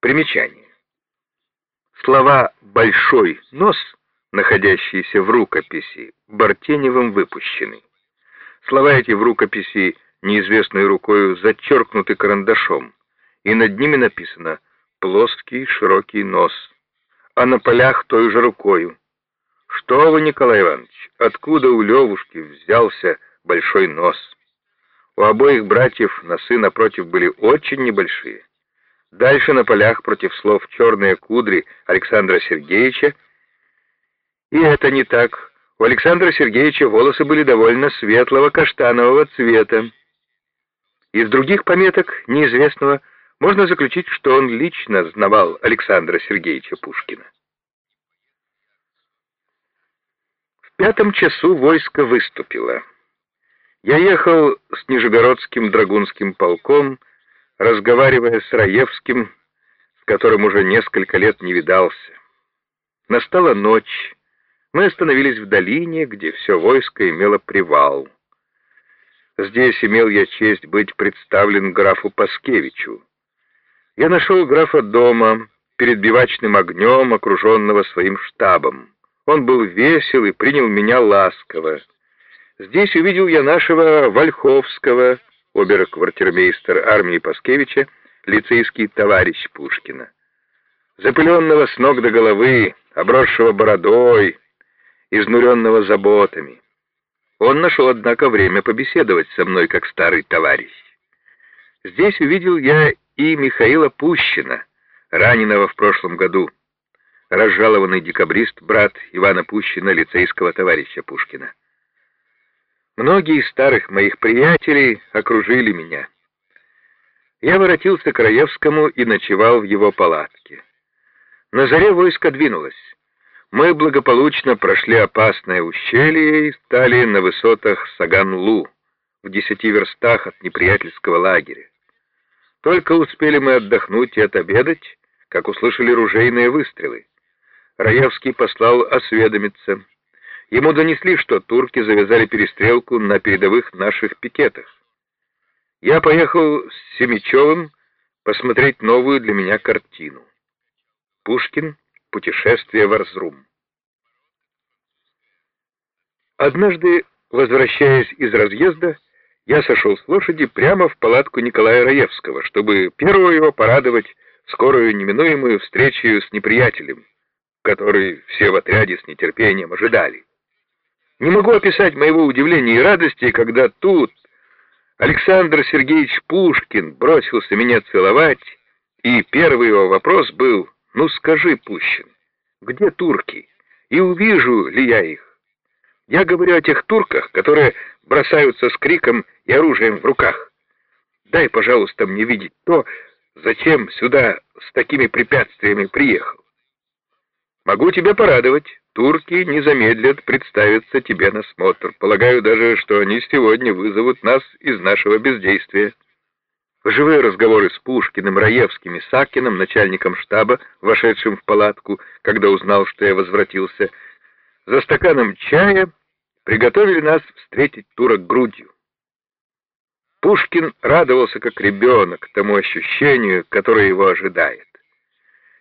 Примечание. Слова «большой нос», находящиеся в рукописи, Бартеневым выпущены. Слова эти в рукописи, неизвестной рукою, зачеркнуты карандашом, и над ними написано «плоский широкий нос», а на полях той же рукою. Что вы, Николай Иванович, откуда у Левушки взялся большой нос? У обоих братьев носы напротив были очень небольшие. Дальше на полях против слов «черные кудри» Александра Сергеевича. И это не так. У Александра Сергеевича волосы были довольно светлого каштанового цвета. Из других пометок неизвестного можно заключить, что он лично знавал Александра Сергеевича Пушкина. В пятом часу войско выступило. Я ехал с Нижегородским драгунским полком, разговаривая с Раевским, с которым уже несколько лет не видался. Настала ночь. Мы остановились в долине, где все войско имело привал. Здесь имел я честь быть представлен графу Паскевичу. Я нашел графа дома, перед бивачным огнем, окруженного своим штабом. Он был весел и принял меня ласково. Здесь увидел я нашего Вольховского, обер-квартирмейстер армии Паскевича, лицейский товарищ Пушкина. Запыленного с ног до головы, обросшего бородой, изнуренного заботами. Он нашел, однако, время побеседовать со мной, как старый товарищ. Здесь увидел я и Михаила Пущина, раненого в прошлом году, разжалованный декабрист, брат Ивана Пущина, лицейского товарища Пушкина. Многие из старых моих приятелей окружили меня. Я воротился к Раевскому и ночевал в его палатке. На заре войско двинулось. Мы благополучно прошли опасное ущелье и стали на высотах Саган-Лу, в десяти верстах от неприятельского лагеря. Только успели мы отдохнуть и отобедать, как услышали ружейные выстрелы. Раевский послал осведомиться — Ему донесли, что турки завязали перестрелку на передовых наших пикетах. Я поехал с Семичевым посмотреть новую для меня картину. Пушкин. Путешествие в Арзрум. Однажды, возвращаясь из разъезда, я сошел с лошади прямо в палатку Николая Раевского, чтобы первого его порадовать скорую неминуемую встречу с неприятелем, который все в отряде с нетерпением ожидали. Не могу описать моего удивления и радости, когда тут Александр Сергеевич Пушкин бросился меня целовать, и первый его вопрос был «Ну скажи, Пущин, где турки? И увижу ли я их?» Я говорю о тех турках, которые бросаются с криком и оружием в руках. Дай, пожалуйста, мне видеть то, зачем сюда с такими препятствиями приехал. Могу тебя порадовать. Турки не замедлят представиться тебе на смотр. Полагаю даже, что они сегодня вызовут нас из нашего бездействия. Живые разговоры с Пушкиным, Раевским и Сакиным, начальником штаба, вошедшим в палатку, когда узнал, что я возвратился, за стаканом чая приготовили нас встретить турок грудью. Пушкин радовался как ребенок тому ощущению, которое его ожидает.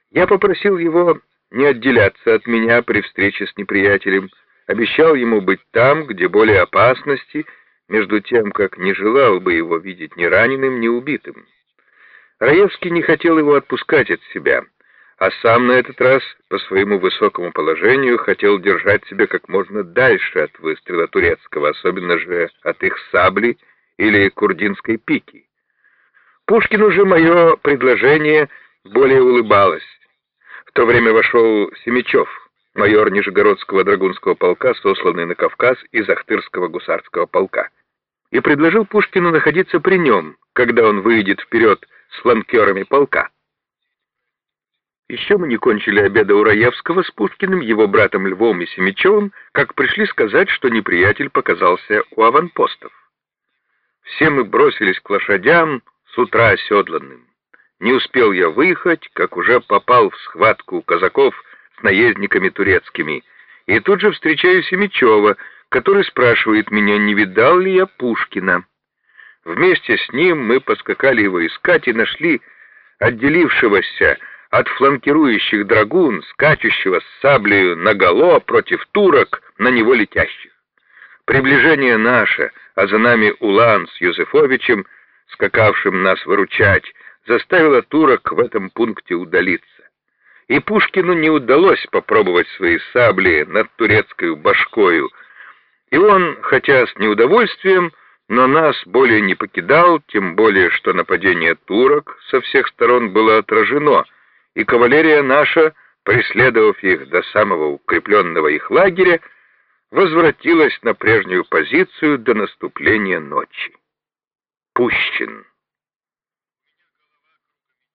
Я попросил его не отделяться от меня при встрече с неприятелем, обещал ему быть там, где более опасности, между тем, как не желал бы его видеть ни раненым, ни убитым. Раевский не хотел его отпускать от себя, а сам на этот раз, по своему высокому положению, хотел держать себя как можно дальше от выстрела турецкого, особенно же от их сабли или курдинской пики. Пушкину же мое предложение более улыбалось. В то время вошел Семичев, майор Нижегородского драгунского полка, сосланный на Кавказ из Ахтырского гусарского полка, и предложил Пушкину находиться при нем, когда он выйдет вперед с фланкерами полка. Еще мы не кончили обеда у Раевского с Пушкиным, его братом Львом и Семичевым, как пришли сказать, что неприятель показался у аванпостов. Все мы бросились к лошадям, с утра оседланным. Не успел я выехать, как уже попал в схватку казаков с наездниками турецкими, и тут же встречаю Семичева, который спрашивает меня, не видал ли я Пушкина. Вместе с ним мы поскакали его искать и нашли отделившегося от фланкирующих драгун, скачущего с саблею наголо против турок, на него летящих. Приближение наше, а за нами Улан с Юзефовичем, скакавшим нас выручать, заставило турок в этом пункте удалиться. И Пушкину не удалось попробовать свои сабли над турецкой башкою, и он, хотя с неудовольствием, но нас более не покидал, тем более, что нападение турок со всех сторон было отражено, и кавалерия наша, преследовав их до самого укрепленного их лагеря, возвратилась на прежнюю позицию до наступления ночи. Пущин